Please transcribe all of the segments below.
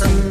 Sen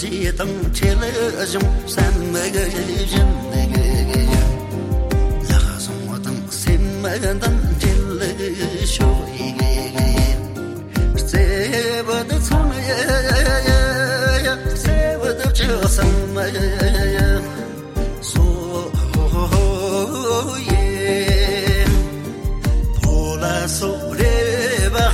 西东铁路上，三么个人那个个，呀，什么东什么东。so re ba